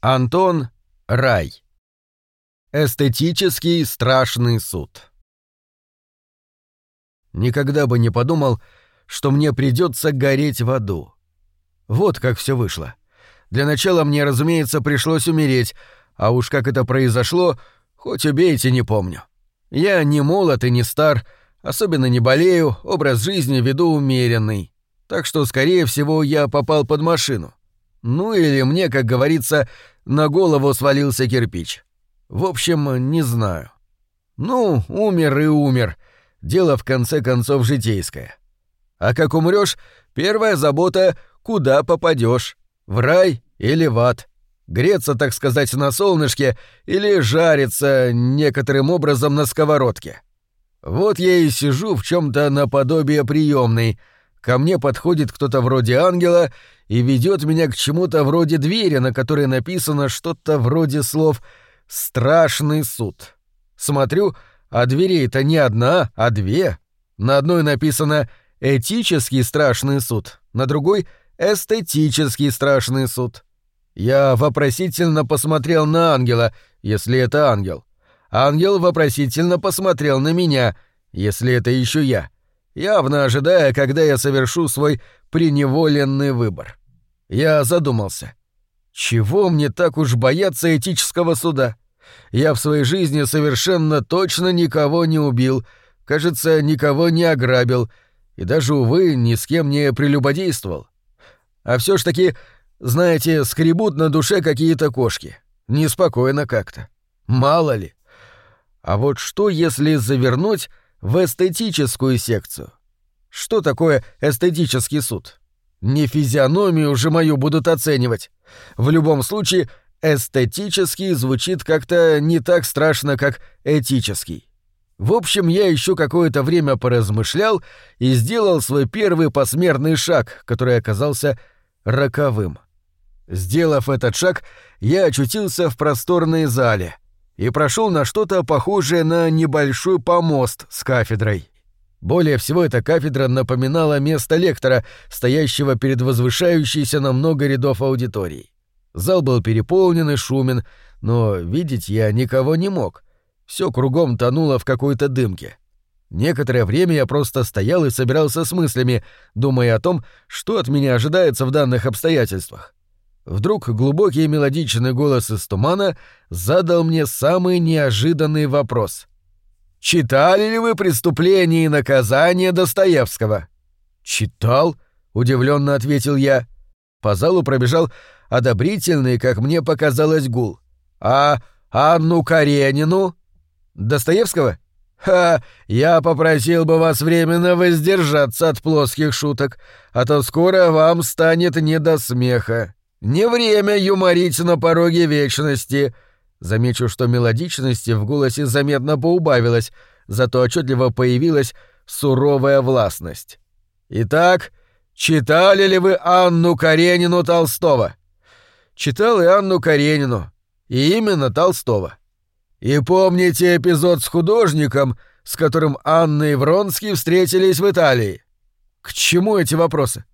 Антон Рай. Эстетический страшный суд. Никогда бы не подумал, что мне придется гореть в аду. Вот как все вышло. Для начала мне, разумеется, пришлось умереть, а уж как это произошло, хоть убейте, не помню. Я не молод и не стар, особенно не болею, образ жизни веду умеренный. Так что, скорее всего, я попал под машину. Ну или мне, как говорится, на голову свалился кирпич. В общем, не знаю. Ну, умер и умер. Дело в конце концов житейское. А как умрешь, первая забота — куда попадешь, в рай или в ад. Греться, так сказать, на солнышке или жариться некоторым образом на сковородке. Вот я и сижу в чем то наподобие приемной. Ко мне подходит кто-то вроде ангела и ведет меня к чему-то вроде двери, на которой написано что-то вроде слов «Страшный суд». Смотрю, а дверей-то не одна, а две. На одной написано «Этический страшный суд», на другой «Эстетический страшный суд». Я вопросительно посмотрел на ангела, если это ангел. Ангел вопросительно посмотрел на меня, если это еще я, явно ожидая, когда я совершу свой преневоленный выбор. Я задумался. Чего мне так уж бояться этического суда? Я в своей жизни совершенно точно никого не убил, кажется, никого не ограбил, и даже, увы, ни с кем не прелюбодействовал. А все ж таки, знаете, скребут на душе какие-то кошки. Неспокойно как-то. Мало ли. А вот что, если завернуть в эстетическую секцию? Что такое эстетический суд? Не физиономию же мою будут оценивать. В любом случае, эстетический звучит как-то не так страшно, как этический. В общем, я еще какое-то время поразмышлял и сделал свой первый посмертный шаг, который оказался роковым. Сделав этот шаг, я очутился в просторной зале и прошел на что-то похожее на небольшой помост с кафедрой. Более всего эта кафедра напоминала место лектора, стоящего перед возвышающейся на много рядов аудиторий. Зал был переполнен и шумен, но видеть я никого не мог. Все кругом тонуло в какой-то дымке. Некоторое время я просто стоял и собирался с мыслями, думая о том, что от меня ожидается в данных обстоятельствах. Вдруг глубокий мелодичный голос из тумана задал мне самый неожиданный вопрос. Читали ли вы «Преступление и наказание» Достоевского? Читал, удивленно ответил я. По залу пробежал одобрительный, как мне показалось, гул. А Анну Каренину? Достоевского? Ха, я попросил бы вас временно воздержаться от плоских шуток, а то скоро вам станет не до смеха. Не время юморить на пороге вечности. Замечу, что мелодичности в голосе заметно поубавилось, зато отчетливо появилась суровая властность. Итак, читали ли вы Анну Каренину Толстого? Читал и Анну Каренину, и именно Толстого. И помните эпизод с художником, с которым Анна и Вронский встретились в Италии? К чему эти вопросы?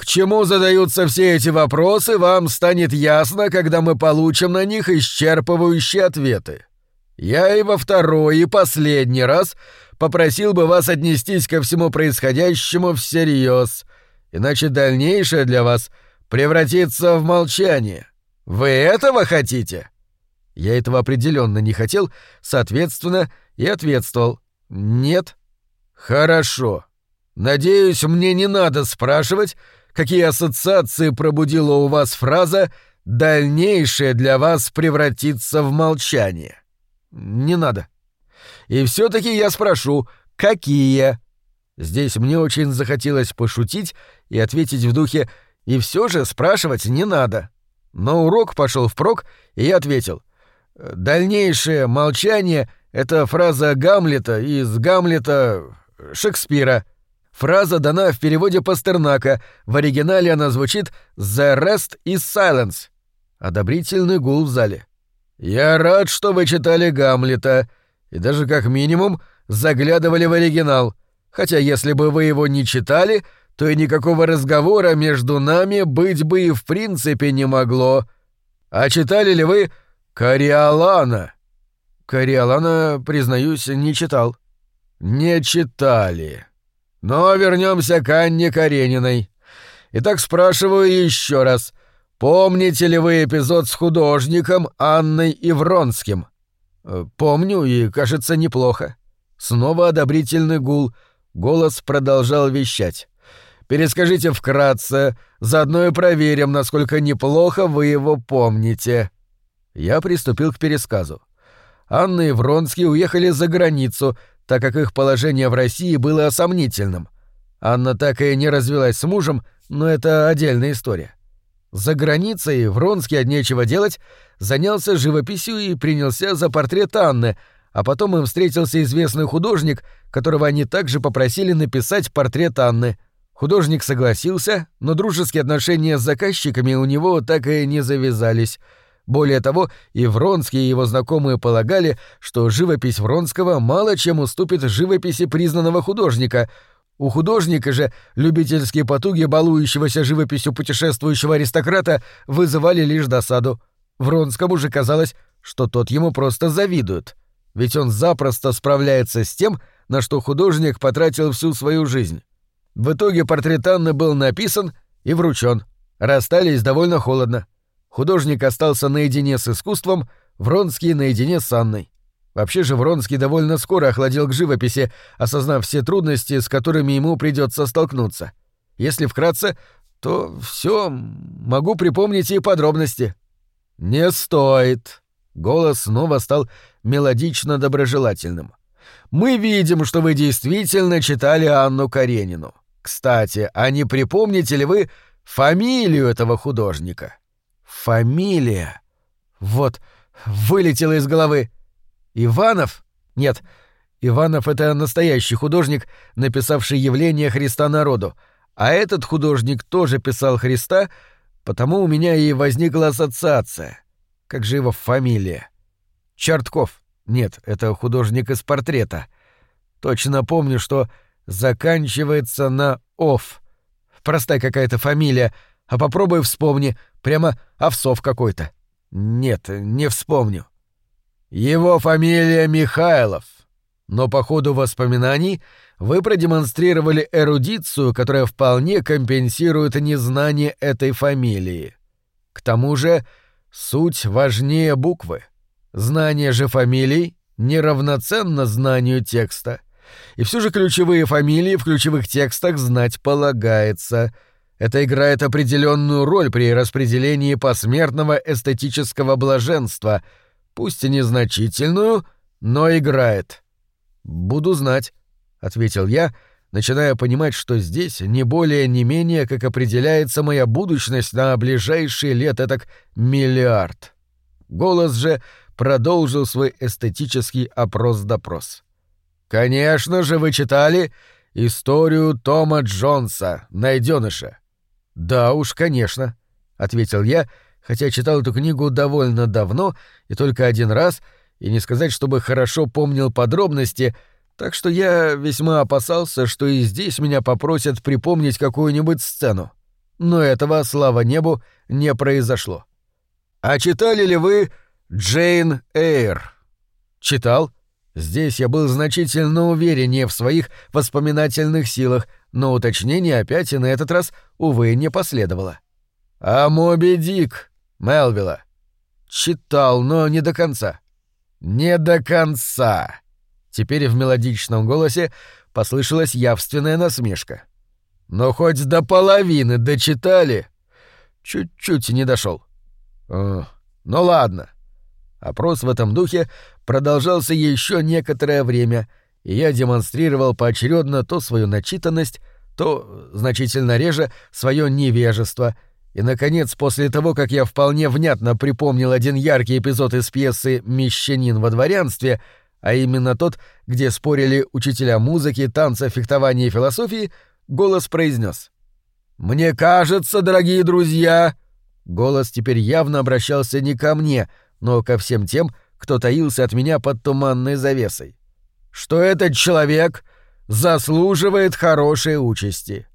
К чему задаются все эти вопросы, вам станет ясно, когда мы получим на них исчерпывающие ответы. Я и во второй, и последний раз попросил бы вас отнестись ко всему происходящему всерьез, иначе дальнейшее для вас превратится в молчание. Вы этого хотите? Я этого определенно не хотел, соответственно, и ответствовал. Нет. Хорошо. Надеюсь, мне не надо спрашивать, какие ассоциации пробудила у вас фраза «дальнейшее для вас превратится в молчание». Не надо. И все-таки я спрошу, какие? Здесь мне очень захотелось пошутить и ответить в духе «и все же спрашивать не надо». Но урок пошел впрок, и я ответил «дальнейшее молчание — это фраза Гамлета из Гамлета Шекспира». Фраза дана в переводе Пастернака, в оригинале она звучит «The rest is silence». Одобрительный гул в зале. «Я рад, что вы читали Гамлета, и даже как минимум заглядывали в оригинал, хотя если бы вы его не читали, то и никакого разговора между нами быть бы и в принципе не могло». А читали ли вы «Кориолана»?» «Кориолана, признаюсь, не читал». «Не читали. Но вернемся к Анне Карениной. Итак, спрашиваю еще раз. Помните ли вы эпизод с художником Анной Ивронским?» «Э, «Помню, и, кажется, неплохо». Снова одобрительный гул. Голос продолжал вещать. «Перескажите вкратце, заодно и проверим, насколько неплохо вы его помните». Я приступил к пересказу. Анна и Вронский уехали за границу, так как их положение в России было сомнительным. Анна так и не развелась с мужем, но это отдельная история. За границей Вронский от нечего делать занялся живописью и принялся за портрет Анны, а потом им встретился известный художник, которого они также попросили написать портрет Анны. Художник согласился, но дружеские отношения с заказчиками у него так и не завязались. Более того, и Вронский и его знакомые полагали, что живопись Вронского мало чем уступит живописи признанного художника — у художника же любительские потуги балующегося живописью путешествующего аристократа вызывали лишь досаду. Вронскому же казалось, что тот ему просто завидует. Ведь он запросто справляется с тем, на что художник потратил всю свою жизнь. В итоге портрет Анны был написан и вручен. Расстались довольно холодно. Художник остался наедине с искусством, Вронский наедине с Анной. Вообще же Вронский довольно скоро охладел к живописи, осознав все трудности, с которыми ему придется столкнуться. Если вкратце, то все могу припомнить и подробности. Не стоит. Голос снова стал мелодично доброжелательным. Мы видим, что вы действительно читали Анну Каренину. Кстати, а не припомните ли вы фамилию этого художника? Фамилия. Вот, вылетела из головы. Иванов? Нет, Иванов — это настоящий художник, написавший явление Христа народу. А этот художник тоже писал Христа, потому у меня и возникла ассоциация. Как же его фамилия? Чартков. Нет, это художник из портрета. Точно помню, что заканчивается на «ов». Простая какая-то фамилия, а попробуй вспомни, прямо Овсов какой-то. Нет, не вспомню. Его фамилия Михайлов. Но по ходу воспоминаний вы продемонстрировали эрудицию, которая вполне компенсирует незнание этой фамилии. К тому же суть важнее буквы. Знание же фамилий неравноценно знанию текста. И все же ключевые фамилии в ключевых текстах знать полагается. Это играет определенную роль при распределении посмертного эстетического блаженства — пусть и незначительную, но играет. Буду знать, ответил я, начиная понимать, что здесь не более не менее как определяется моя будущность на ближайшие лет так миллиард. Голос же продолжил свой эстетический опрос-допрос. Конечно же, вы читали историю Тома Джонса, найденыша. Да уж, конечно, ответил я хотя читал эту книгу довольно давно и только один раз, и не сказать, чтобы хорошо помнил подробности, так что я весьма опасался, что и здесь меня попросят припомнить какую-нибудь сцену. Но этого, слава небу, не произошло. «А читали ли вы Джейн Эйр?» «Читал», Здесь я был значительно увереннее в своих воспоминательных силах, но уточнение опять и на этот раз, увы, не последовало. «А Моби Дик?» Мелвилла. Читал, но не до конца. Не до конца. Теперь в мелодичном голосе послышалась явственная насмешка. Но хоть до половины дочитали. Чуть-чуть не дошел. ну ладно. Опрос в этом духе продолжался еще некоторое время, и я демонстрировал поочередно то свою начитанность, то, значительно реже, свое невежество — и, наконец, после того, как я вполне внятно припомнил один яркий эпизод из пьесы «Мещанин во дворянстве», а именно тот, где спорили учителя музыки, танца, фехтования и философии, голос произнес: «Мне кажется, дорогие друзья...» Голос теперь явно обращался не ко мне, но ко всем тем, кто таился от меня под туманной завесой. «Что этот человек заслуживает хорошей участи.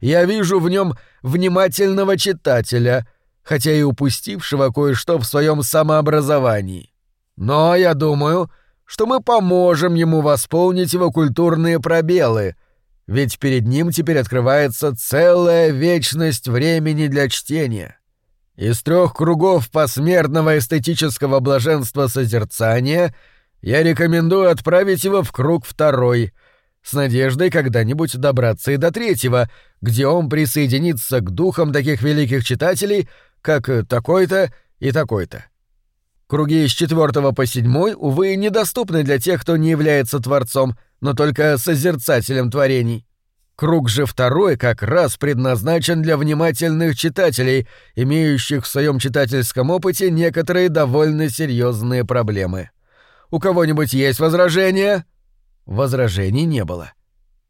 Я вижу в нем внимательного читателя, хотя и упустившего кое-что в своем самообразовании. Но я думаю, что мы поможем ему восполнить его культурные пробелы, ведь перед ним теперь открывается целая вечность времени для чтения. Из трех кругов посмертного эстетического блаженства созерцания я рекомендую отправить его в круг второй, с надеждой когда-нибудь добраться и до третьего, где он присоединится к духам таких великих читателей, как такой-то и такой-то. Круги с четвертого по седьмой, увы, недоступны для тех, кто не является творцом, но только созерцателем творений. Круг же второй как раз предназначен для внимательных читателей, имеющих в своем читательском опыте некоторые довольно серьезные проблемы. У кого-нибудь есть возражения? Возражений не было.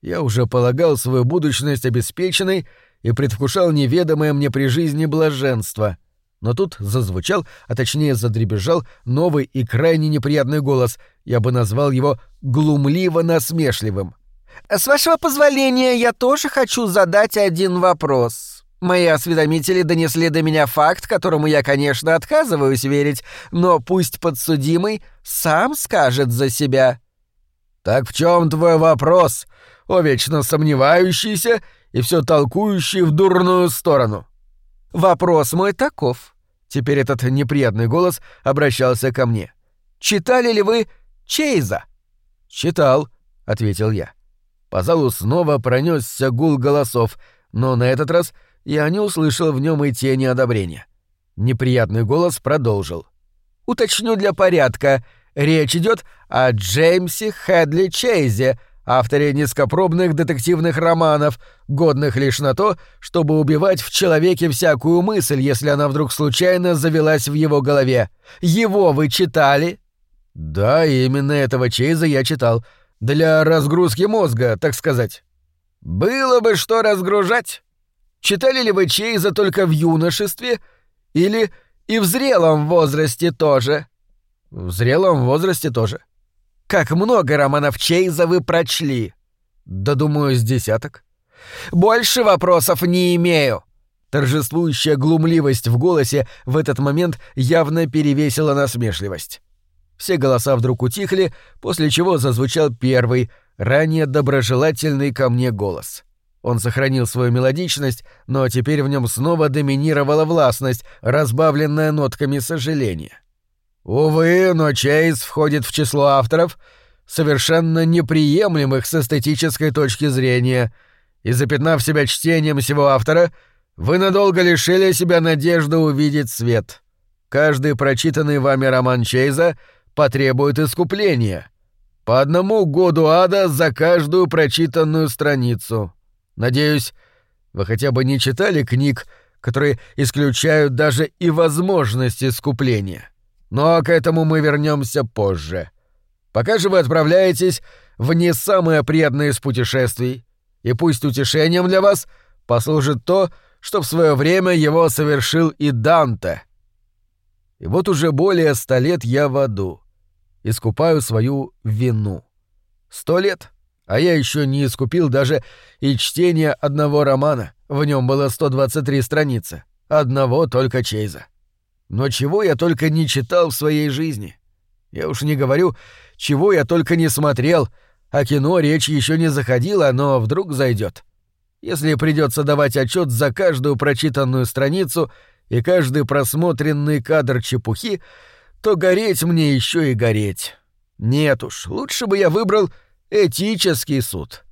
Я уже полагал свою будущность обеспеченной и предвкушал неведомое мне при жизни блаженство. Но тут зазвучал, а точнее задребезжал, новый и крайне неприятный голос. Я бы назвал его глумливо-насмешливым. «С вашего позволения, я тоже хочу задать один вопрос. Мои осведомители донесли до меня факт, которому я, конечно, отказываюсь верить, но пусть подсудимый сам скажет за себя». «Так в чем твой вопрос, о вечно сомневающийся и все толкующий в дурную сторону?» «Вопрос мой таков. Теперь этот неприятный голос обращался ко мне. «Читали ли вы Чейза?» «Читал», — ответил я. По залу снова пронесся гул голосов, но на этот раз я не услышал в нем и тени одобрения. Неприятный голос продолжил. «Уточню для порядка. Речь идет о Джеймсе Хедли Чейзе, авторе низкопробных детективных романов, годных лишь на то, чтобы убивать в человеке всякую мысль, если она вдруг случайно завелась в его голове. Его вы читали?» «Да, именно этого Чейза я читал. Для разгрузки мозга, так сказать». «Было бы что разгружать. Читали ли вы Чейза только в юношестве или и в зрелом возрасте тоже?» «В зрелом возрасте тоже». Как много романов Чейза вы прочли? Да, думаю, с десяток. Больше вопросов не имею. Торжествующая глумливость в голосе в этот момент явно перевесила насмешливость. Все голоса вдруг утихли, после чего зазвучал первый, ранее доброжелательный ко мне голос. Он сохранил свою мелодичность, но теперь в нем снова доминировала властность, разбавленная нотками сожаления. Увы, но Чейз входит в число авторов, совершенно неприемлемых с эстетической точки зрения, и запятнав себя чтением всего автора, вы надолго лишили себя надежды увидеть свет. Каждый прочитанный вами роман Чейза потребует искупления. По одному году ада за каждую прочитанную страницу. Надеюсь, вы хотя бы не читали книг, которые исключают даже и возможность искупления. Но к этому мы вернемся позже. Пока же вы отправляетесь в не самое приятное из путешествий, и пусть утешением для вас послужит то, что в свое время его совершил и Данте. И вот уже более ста лет я в аду. Искупаю свою вину. Сто лет, а я еще не искупил даже и чтение одного романа. В нем было 123 страницы. Одного только Чейза. Но чего я только не читал в своей жизни. Я уж не говорю, чего я только не смотрел, о кино речь еще не заходила, но вдруг зайдет. Если придется давать отчет за каждую прочитанную страницу и каждый просмотренный кадр чепухи, то гореть мне еще и гореть. Нет уж, лучше бы я выбрал этический суд.